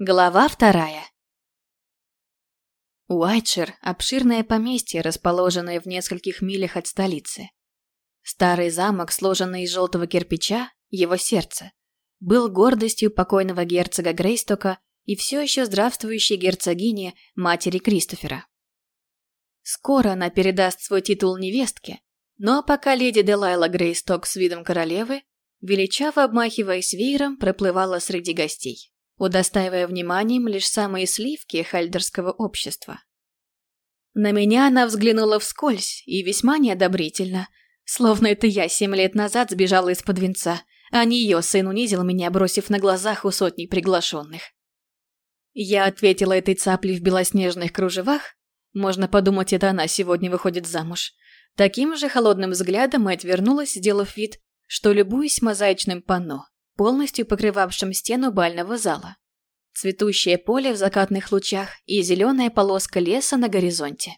Глава вторая. Уайтшир – обширное поместье, расположенное в нескольких милях от столицы. Старый замок, сложенный из желтого кирпича, его сердце, был гордостью покойного герцога Грейстока и все еще здравствующей герцогини, матери Кристофера. Скоро она передаст свой титул невестке, но пока леди Делайла Грейсток с видом королевы, величаво обмахиваясь веером, проплывала среди гостей удостаивая вниманием лишь самые сливки хальдерского общества. На меня она взглянула вскользь и весьма неодобрительно, словно это я семь лет назад сбежала из-под венца, а не ее сын унизил меня, бросив на глазах у сотни приглашенных. Я ответила этой цаплей в белоснежных кружевах, можно подумать, это она сегодня выходит замуж. Таким же холодным взглядом и отвернулась, сделав вид, что любуюсь мозаичным панно полностью покрывавшим стену бального зала. Цветущее поле в закатных лучах и зеленая полоска леса на горизонте.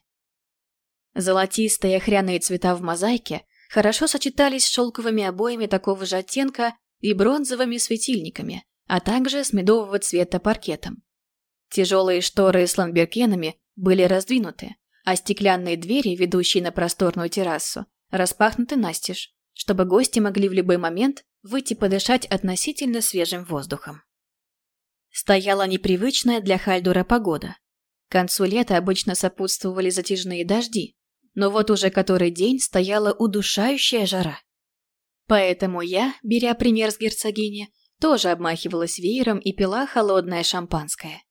Золотистые охряные цвета в мозаике хорошо сочетались с шелковыми обоями такого же оттенка и бронзовыми светильниками, а также с медового цвета паркетом. Тяжелые шторы с ламберкенами были раздвинуты, а стеклянные двери, ведущие на просторную террасу, распахнуты настежь, чтобы гости могли в любой момент выйти подышать относительно свежим воздухом. Стояла непривычная для Хальдура погода. К концу лета обычно сопутствовали затяжные дожди, но вот уже который день стояла удушающая жара. Поэтому я, беря пример с герцогини, тоже обмахивалась веером и пила холодное шампанское.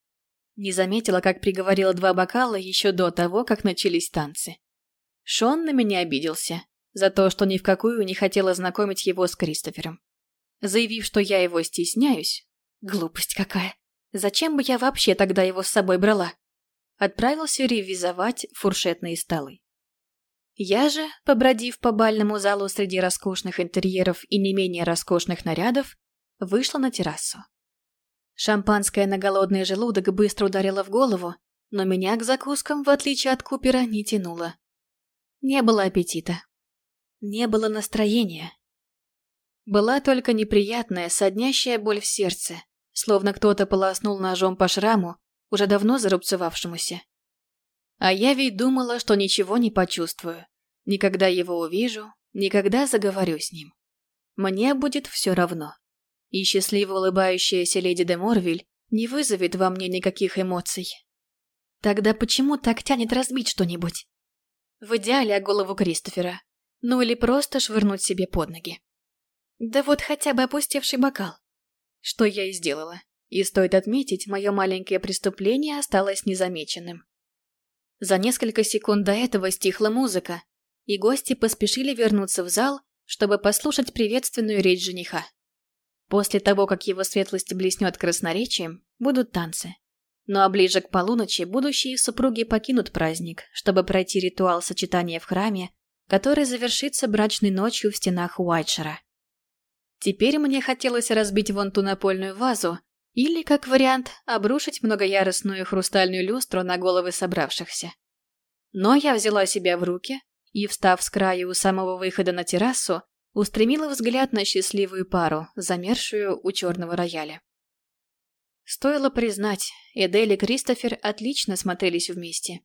Не заметила, как приговорила два бокала еще до того, как начались танцы. Шон на меня обиделся за то, что ни в какую не хотела знакомить его с Кристофером. Заявив, что я его стесняюсь, глупость какая, зачем бы я вообще тогда его с собой брала? Отправился ревизовать фуршетные столы. Я же, побродив по бальному залу среди роскошных интерьеров и не менее роскошных нарядов, вышла на террасу. Шампанское на голодный желудок быстро ударило в голову, но меня к закускам, в отличие от Купера, не тянуло. Не было аппетита. Не было настроения. Была только неприятная, соднящая боль в сердце, словно кто-то полоснул ножом по шраму, уже давно зарубцевавшемуся. А я ведь думала, что ничего не почувствую. Никогда его увижу, никогда заговорю с ним. Мне будет все равно. И счастливо улыбающаяся леди де Морвиль не вызовет во мне никаких эмоций. Тогда почему так тянет разбить что-нибудь? В идеале о голову Кристофера. Ну или просто швырнуть себе под ноги. Да вот хотя бы опустевший бокал. Что я и сделала. И стоит отметить, мое маленькое преступление осталось незамеченным. За несколько секунд до этого стихла музыка, и гости поспешили вернуться в зал, чтобы послушать приветственную речь жениха. После того, как его светлость блеснет красноречием, будут танцы. Ну а ближе к полуночи будущие супруги покинут праздник, чтобы пройти ритуал сочетания в храме который завершится брачной ночью в стенах Уайтшера. Теперь мне хотелось разбить вон ту напольную вазу или, как вариант, обрушить многоярусную хрустальную люстру на головы собравшихся. Но я взяла себя в руки и, встав с краю у самого выхода на террасу, устремила взгляд на счастливую пару, замершую у черного рояля. Стоило признать, Эдель и Кристофер отлично смотрелись вместе.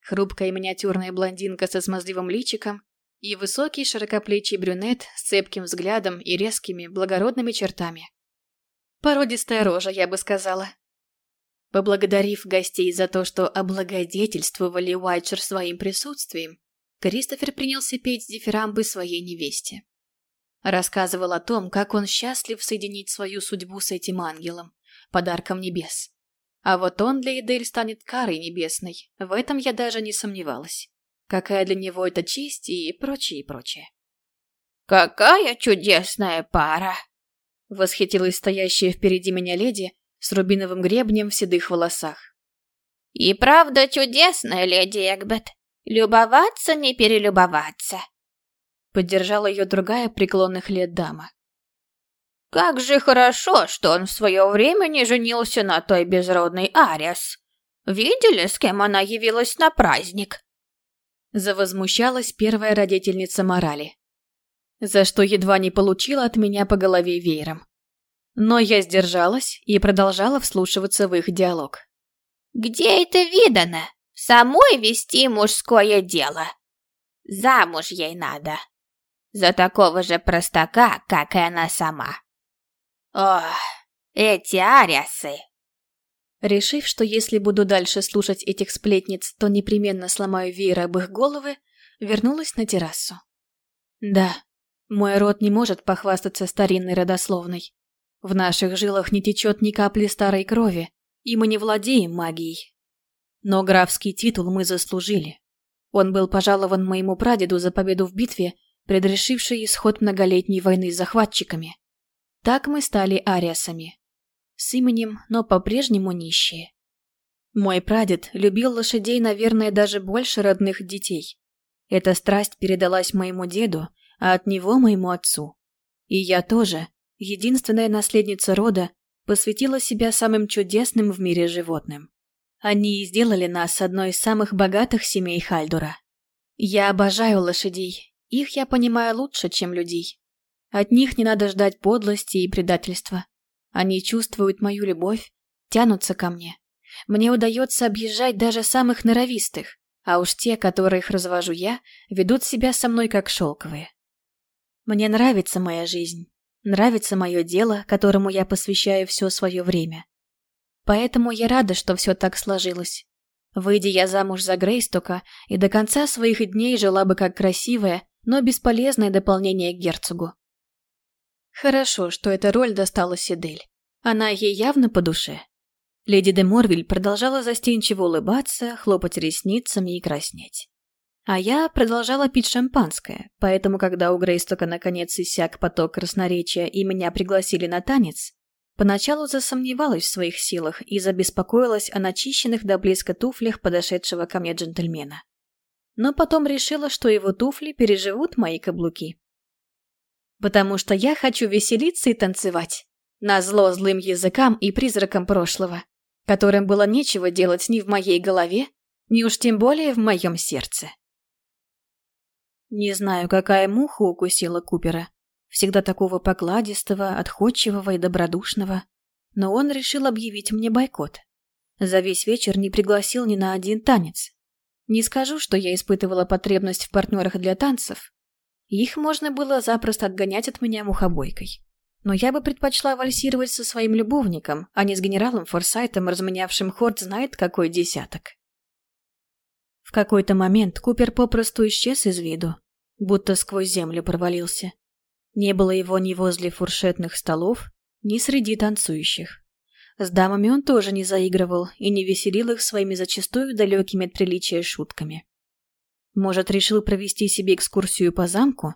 Хрупкая миниатюрная блондинка со смазливым личиком и высокий широкоплечий брюнет с цепким взглядом и резкими, благородными чертами. Породистая рожа, я бы сказала. Поблагодарив гостей за то, что облагодетельствовали Уайтшер своим присутствием, Кристофер принялся петь дифирамбы своей невесте. Рассказывал о том, как он счастлив соединить свою судьбу с этим ангелом, подарком небес. А вот он для Эдель станет карой небесной, в этом я даже не сомневалась. Какая для него это честь и прочее, и прочее. «Какая чудесная пара!» Восхитилась стоящая впереди меня леди с рубиновым гребнем в седых волосах. «И правда чудесная, леди Эгбет. Любоваться не перелюбоваться!» Поддержала ее другая преклонных лет дама. Как же хорошо, что он в свое время не женился на той безродной Ариас. Видели, с кем она явилась на праздник?» Завозмущалась первая родительница морали. За что едва не получила от меня по голове веером. Но я сдержалась и продолжала вслушиваться в их диалог. «Где это видано? Самой вести мужское дело? Замуж ей надо. За такого же простака, как и она сама. Ох, эти ариасы!» Решив, что если буду дальше слушать этих сплетниц, то непременно сломаю веер об их головы, вернулась на террасу. Да, мой род не может похвастаться старинной родословной. В наших жилах не течет ни капли старой крови, и мы не владеем магией. Но графский титул мы заслужили. Он был пожалован моему прадеду за победу в битве, предрешившей исход многолетней войны с захватчиками. Так мы стали ариасами. С именем, но по-прежнему нищие. Мой прадед любил лошадей, наверное, даже больше родных детей. Эта страсть передалась моему деду, а от него моему отцу. И я тоже, единственная наследница рода, посвятила себя самым чудесным в мире животным. Они сделали нас одной из самых богатых семей Хальдура. Я обожаю лошадей, их я понимаю лучше, чем людей. От них не надо ждать подлости и предательства. Они чувствуют мою любовь, тянутся ко мне. Мне удается объезжать даже самых норовистых, а уж те, которых развожу я, ведут себя со мной как шелковые. Мне нравится моя жизнь, нравится мое дело, которому я посвящаю все свое время. Поэтому я рада, что все так сложилось. Выйдя я замуж за Грейстока, и до конца своих дней жила бы как красивое, но бесполезное дополнение к герцогу. Хорошо, что эта роль досталась Эдель. Она ей явно по душе. Леди де Морвиль продолжала застенчиво улыбаться, хлопать ресницами и краснеть. А я продолжала пить шампанское, поэтому, когда у Грейстока наконец иссяк поток красноречия и меня пригласили на танец, поначалу засомневалась в своих силах и забеспокоилась о начищенных до блеска туфлях подошедшего ко мне джентльмена. Но потом решила, что его туфли переживут мои каблуки. Потому что я хочу веселиться и танцевать, назло злым языкам и призракам прошлого которым было нечего делать ни в моей голове, ни уж тем более в моем сердце. Не знаю, какая муха укусила Купера, всегда такого покладистого, отходчивого и добродушного, но он решил объявить мне бойкот. За весь вечер не пригласил ни на один танец. Не скажу, что я испытывала потребность в партнерах для танцев. Их можно было запросто отгонять от меня мухобойкой. Но я бы предпочла вальсировать со своим любовником, а не с генералом Форсайтом, разменявшим хорд знает какой десяток. В какой-то момент Купер попросту исчез из виду, будто сквозь землю провалился. Не было его ни возле фуршетных столов, ни среди танцующих. С дамами он тоже не заигрывал и не веселил их своими зачастую далекими от приличия шутками. Может, решил провести себе экскурсию по замку?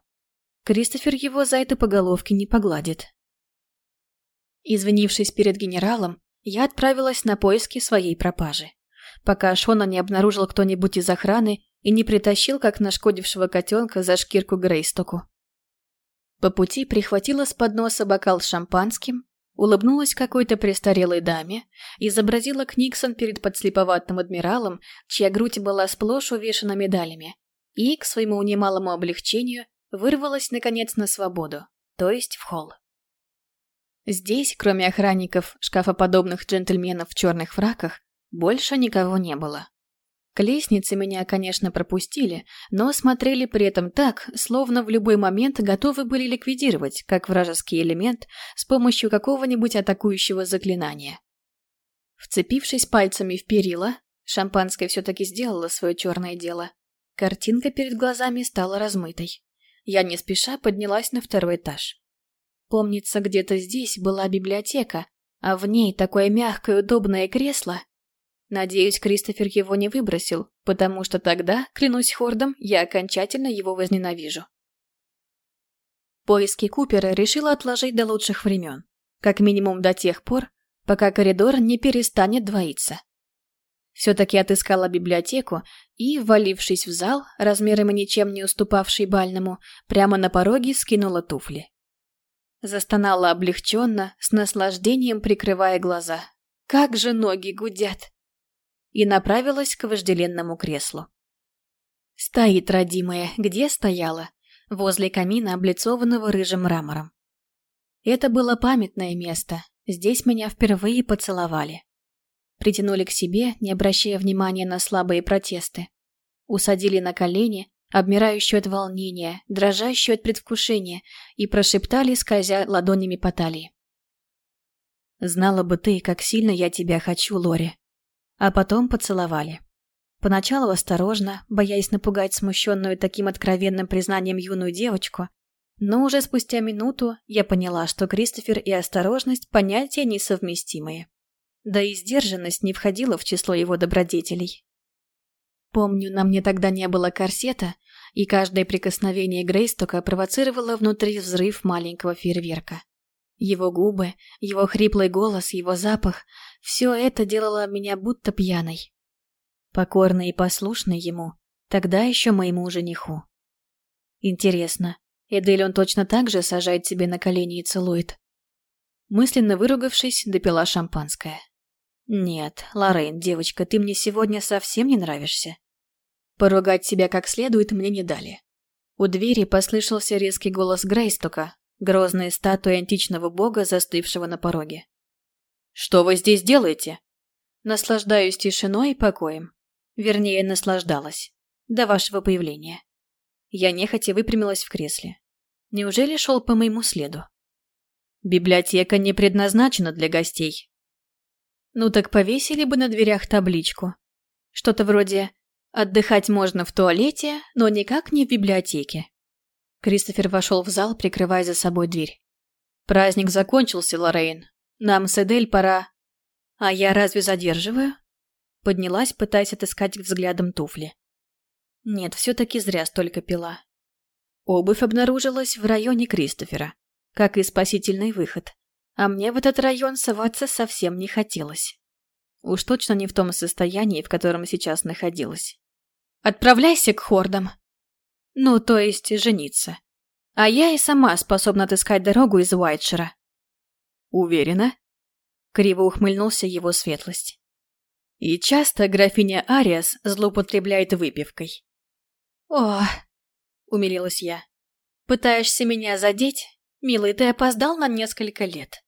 Кристофер его за это по головке не погладит. Извинившись перед генералом, я отправилась на поиски своей пропажи. Пока Шона не обнаружил кто-нибудь из охраны и не притащил, как нашкодившего котенка, за шкирку Грейстоку. По пути прихватила с подноса бокал с шампанским, улыбнулась какой-то престарелой даме, изобразила Книксон перед подслеповатым адмиралом, чья грудь была сплошь увешана медалями, и, к своему немалому облегчению, вырвалась, наконец, на свободу, то есть в холл. Здесь, кроме охранников, шкафоподобных джентльменов в черных фраках, больше никого не было. К лестнице меня, конечно, пропустили, но смотрели при этом так, словно в любой момент готовы были ликвидировать, как вражеский элемент, с помощью какого-нибудь атакующего заклинания. Вцепившись пальцами в перила, шампанское все-таки сделало свое черное дело. Картинка перед глазами стала размытой. Я не спеша поднялась на второй этаж. Помнится, где-то здесь была библиотека, а в ней такое мягкое удобное кресло. Надеюсь, Кристофер его не выбросил, потому что тогда, клянусь Хордом, я окончательно его возненавижу. Поиски Купера решила отложить до лучших времен, как минимум до тех пор, пока коридор не перестанет двоиться. Все-таки отыскала библиотеку и, ввалившись в зал, размерами ничем не уступавший бальному, прямо на пороге скинула туфли. Застонала облегченно, с наслаждением прикрывая глаза. Как же ноги гудят! И направилась к вожделенному креслу. Стоит, родимая, где стояла? Возле камина, облицованного рыжим мрамором. Это было памятное место. Здесь меня впервые поцеловали. Притянули к себе, не обращая внимания на слабые протесты. Усадили на колени, обмирающую от волнения, дрожащую от предвкушения, и прошептали, скользя ладонями по талии. «Знала бы ты, как сильно я тебя хочу, Лори». А потом поцеловали. Поначалу осторожно, боясь напугать смущенную таким откровенным признанием юную девочку, но уже спустя минуту я поняла, что Кристофер и осторожность – понятия несовместимые. Да и сдержанность не входила в число его добродетелей. Помню, на мне тогда не было корсета, и каждое прикосновение Грейстока провоцировало внутри взрыв маленького фейерверка. Его губы, его хриплый голос, его запах – все это делало меня будто пьяной. Покорной и послушной ему, тогда еще моему жениху. Интересно, Эдель он точно так же сажает себе на колени и целует? Мысленно выругавшись, допила шампанское. «Нет, Лоррейн, девочка, ты мне сегодня совсем не нравишься. Поругать себя как следует мне не дали. У двери послышался резкий голос Грейстока, грозная статуя античного бога, застывшего на пороге. «Что вы здесь делаете?» Наслаждаюсь тишиной и покоем. Вернее, наслаждалась. До вашего появления. Я нехотя выпрямилась в кресле. Неужели шел по моему следу? Библиотека не предназначена для гостей. Ну так повесили бы на дверях табличку. Что-то вроде Отдыхать можно в туалете, но никак не в библиотеке. Кристофер вошел в зал, прикрывая за собой дверь. Праздник закончился, Лоррейн. Нам с Эдель пора... А я разве задерживаю? Поднялась, пытаясь отыскать взглядом туфли. Нет, все-таки зря столько пила. Обувь обнаружилась в районе Кристофера, как и спасительный выход. А мне в этот район соваться совсем не хотелось. Уж точно не в том состоянии, в котором сейчас находилась. Отправляйся к хордам. Ну, то есть жениться. А я и сама способна отыскать дорогу из Уайтшира. Уверена? Криво ухмыльнулся его светлость. И часто графиня Ариас злоупотребляет выпивкой. О, умилилась я. Пытаешься меня задеть? Милый, ты опоздал на несколько лет.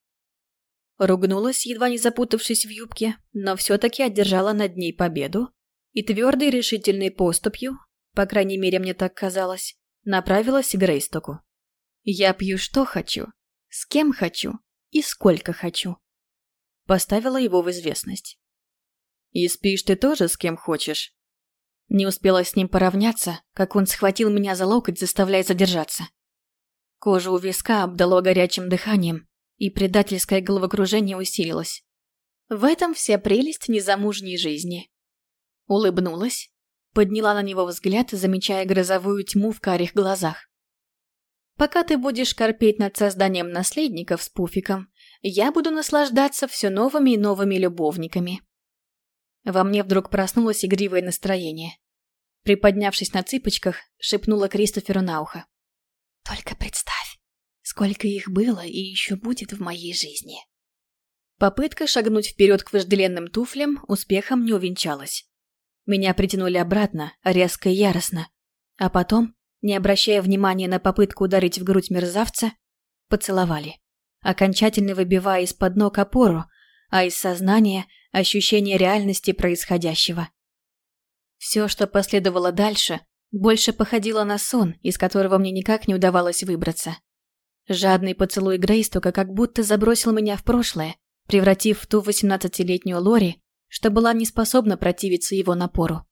Ругнулась, едва не запутавшись в юбке, но все-таки одержала над ней победу и твердой решительной поступью, по крайней мере мне так казалось, направилась к Грейстоку. «Я пью что хочу, с кем хочу и сколько хочу». Поставила его в известность. «И спишь ты тоже с кем хочешь?» Не успела с ним поравняться, как он схватил меня за локоть, заставляя задержаться. Кожа у виска обдало горячим дыханием, и предательское головокружение усилилось. В этом вся прелесть незамужней жизни. Улыбнулась, подняла на него взгляд, замечая грозовую тьму в карих глазах. «Пока ты будешь корпеть над созданием наследников с пуфиком, я буду наслаждаться все новыми и новыми любовниками». Во мне вдруг проснулось игривое настроение. Приподнявшись на цыпочках, шепнула Кристоферу на ухо. «Только представь, сколько их было и еще будет в моей жизни». Попытка шагнуть вперед к вожделенным туфлям успехом не увенчалась. Меня притянули обратно, резко и яростно. А потом, не обращая внимания на попытку ударить в грудь мерзавца, поцеловали, окончательно выбивая из-под ног опору, а из сознания – ощущение реальности происходящего. Все, что последовало дальше, больше походило на сон, из которого мне никак не удавалось выбраться. Жадный поцелуй Грейстока как будто забросил меня в прошлое, превратив в ту восемнадцатилетнюю Лори, что была не способна противиться его напору.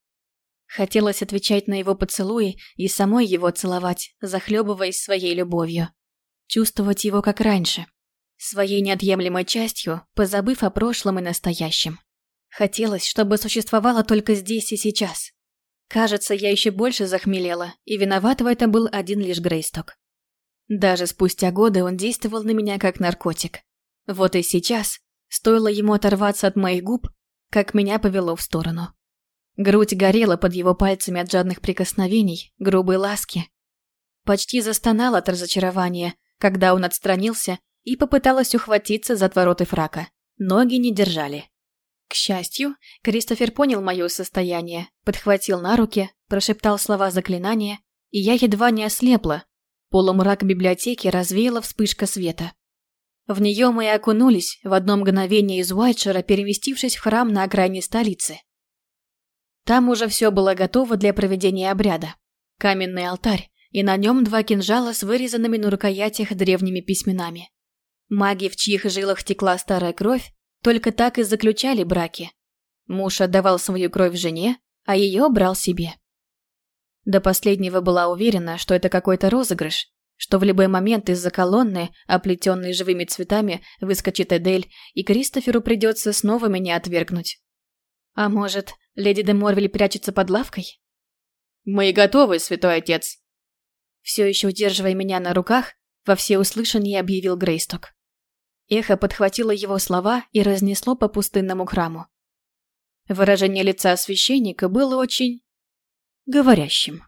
Хотелось отвечать на его поцелуи и самой его целовать, захлебываясь своей любовью. Чувствовать его как раньше, своей неотъемлемой частью, позабыв о прошлом и настоящем. Хотелось, чтобы существовало только здесь и сейчас. Кажется, я еще больше захмелела, и виноват в этом был один лишь Грейсток. Даже спустя годы он действовал на меня как наркотик. Вот и сейчас, стоило ему оторваться от моих губ, как меня повело в сторону. Грудь горела под его пальцами от жадных прикосновений, грубой ласки. Почти застонал от разочарования, когда он отстранился и попыталась ухватиться за твороты фрака. Ноги не держали. К счастью, Кристофер понял мое состояние, подхватил на руки, прошептал слова заклинания, и я едва не ослепла. Полумрак библиотеки развеяла вспышка света. В нее мы и окунулись в одно мгновение из Уайтшера, переместившись в храм на окраине столицы. Там уже все было готово для проведения обряда. Каменный алтарь, и на нем два кинжала с вырезанными на рукоятях древними письменами. Маги, в чьих жилах текла старая кровь, только так и заключали браки. Муж отдавал свою кровь жене, а ее брал себе. До последнего была уверена, что это какой-то розыгрыш, что в любой момент из-за колонны, оплетенной живыми цветами, выскочит Эдель, и Кристоферу придется снова меня отвергнуть. А может, леди де Морвель прячется под лавкой? «Мы готовы, святой отец!» Все еще удерживая меня на руках, во всеуслышание объявил Грейсток. Эхо подхватило его слова и разнесло по пустынному храму. Выражение лица священника было очень... говорящим.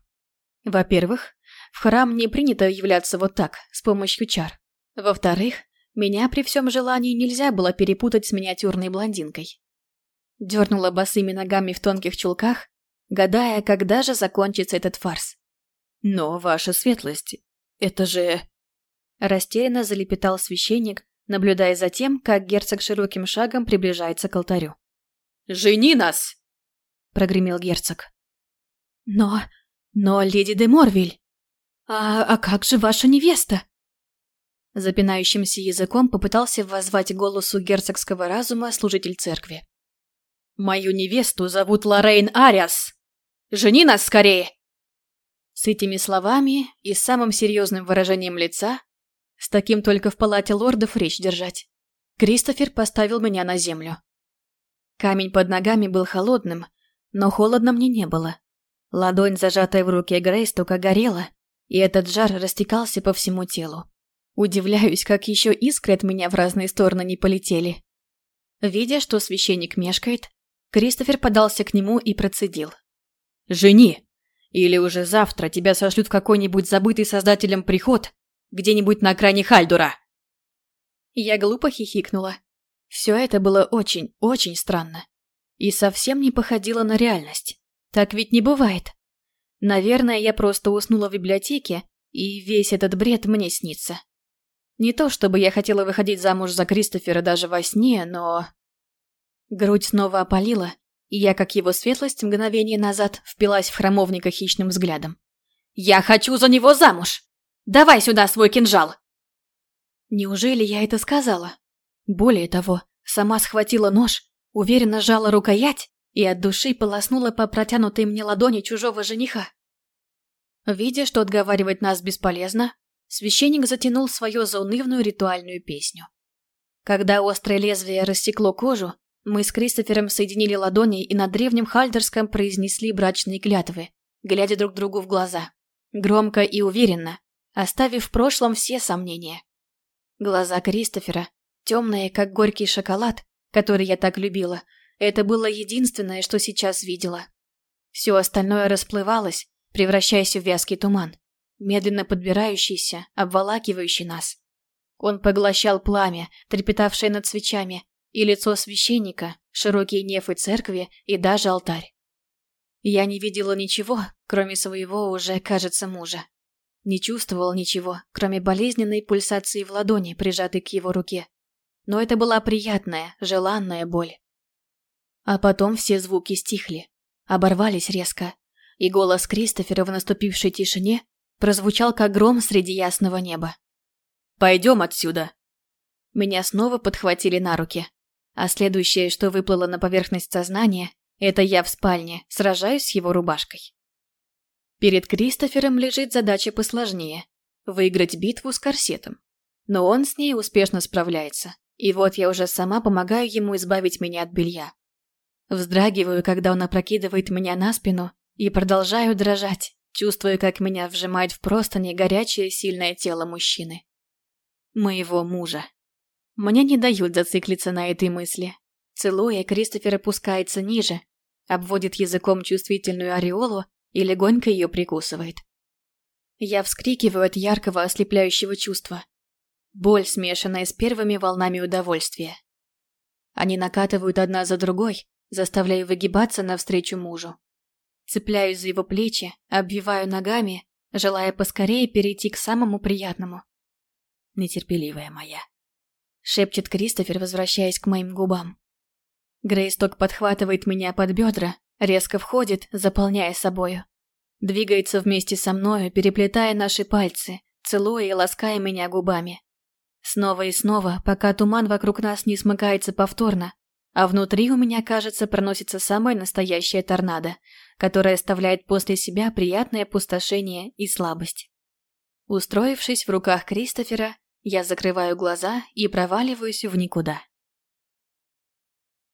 Во-первых, в храм не принято являться вот так, с помощью чар. Во-вторых, меня при всем желании нельзя было перепутать с миниатюрной блондинкой. Дернула босыми ногами в тонких чулках, гадая, когда же закончится этот фарс. «Но, ваша светлость, это же...» Растерянно залепетал священник, наблюдая за тем, как герцог широким шагом приближается к алтарю. «Жени нас!» — прогремел герцог. «Но... но, леди де Морвиль, а, а как же ваша невеста?» Запинающимся языком попытался воззвать голосу герцогского разума служитель церкви. «Мою невесту зовут Лоррейн Ариас! Жени нас скорее!» С этими словами и с самым серьезным выражением лица, с таким только в палате лордов речь держать, Кристофер поставил меня на землю. Камень под ногами был холодным, но холодно мне не было. Ладонь, зажатая в руке Грейс, только горела, и этот жар растекался по всему телу. Удивляюсь, как еще искры от меня в разные стороны не полетели. Видя, что священник мешкает, Кристофер подался к нему и процедил. «Жени! Или уже завтра тебя сошлют в какой-нибудь забытый создателем приход, где-нибудь на окраине Хальдура!» Я глупо хихикнула. Все это было очень, очень странно. И совсем не походило на реальность. Так ведь не бывает. Наверное, я просто уснула в библиотеке, и весь этот бред мне снится. Не то чтобы я хотела выходить замуж за Кристофера даже во сне, но... Грудь снова опалила, и я, как его светлость, мгновение назад впилась в храмовника хищным взглядом. «Я хочу за него замуж! Давай сюда свой кинжал!» Неужели я это сказала? Более того, сама схватила нож, уверенно сжала рукоять и от души полоснула по протянутой мне ладони чужого жениха. Видя, что отговаривать нас бесполезно, священник затянул свою заунывную ритуальную песню. Когда острое лезвие рассекло кожу, мы с Кристофером соединили ладони и на древнем хальдерском произнесли брачные клятвы, глядя друг другу в глаза. Громко и уверенно, оставив в прошлом все сомнения. Глаза Кристофера темное, как горький шоколад, который я так любила. Это было единственное, что сейчас видела. Все остальное расплывалось, превращаясь в вязкий туман, медленно подбирающийся, обволакивающий нас. Он поглощал пламя, трепетавшее над свечами, и лицо священника, широкие нефы церкви и даже алтарь. Я не видела ничего, кроме своего уже, кажется, мужа. Не чувствовал ничего, кроме болезненной пульсации в ладони, прижатой к его руке но это была приятная, желанная боль. А потом все звуки стихли, оборвались резко, и голос Кристофера в наступившей тишине прозвучал как гром среди ясного неба. «Пойдем отсюда!» Меня снова подхватили на руки, а следующее, что выплыло на поверхность сознания, это я в спальне, сражаюсь с его рубашкой. Перед Кристофером лежит задача посложнее – выиграть битву с корсетом. Но он с ней успешно справляется. И вот я уже сама помогаю ему избавить меня от белья. Вздрагиваю, когда он опрокидывает меня на спину, и продолжаю дрожать, чувствуя, как меня вжимает в простыни горячее сильное тело мужчины. Моего мужа. Мне не дают зациклиться на этой мысли. Целуя, Кристофер опускается ниже, обводит языком чувствительную ореолу и легонько ее прикусывает. Я вскрикиваю от яркого ослепляющего чувства. Боль, смешанная с первыми волнами удовольствия. Они накатывают одна за другой, заставляя выгибаться навстречу мужу. Цепляюсь за его плечи, обвиваю ногами, желая поскорее перейти к самому приятному. Нетерпеливая моя. шепчет Кристофер, возвращаясь к моим губам. Грейсток подхватывает меня под бедра, резко входит, заполняя собою. Двигается вместе со мною, переплетая наши пальцы, целуя и лаская меня губами. Снова и снова, пока туман вокруг нас не смыкается повторно, а внутри у меня, кажется, проносится самая настоящая торнадо, которая оставляет после себя приятное опустошение и слабость. Устроившись в руках Кристофера, я закрываю глаза и проваливаюсь в никуда.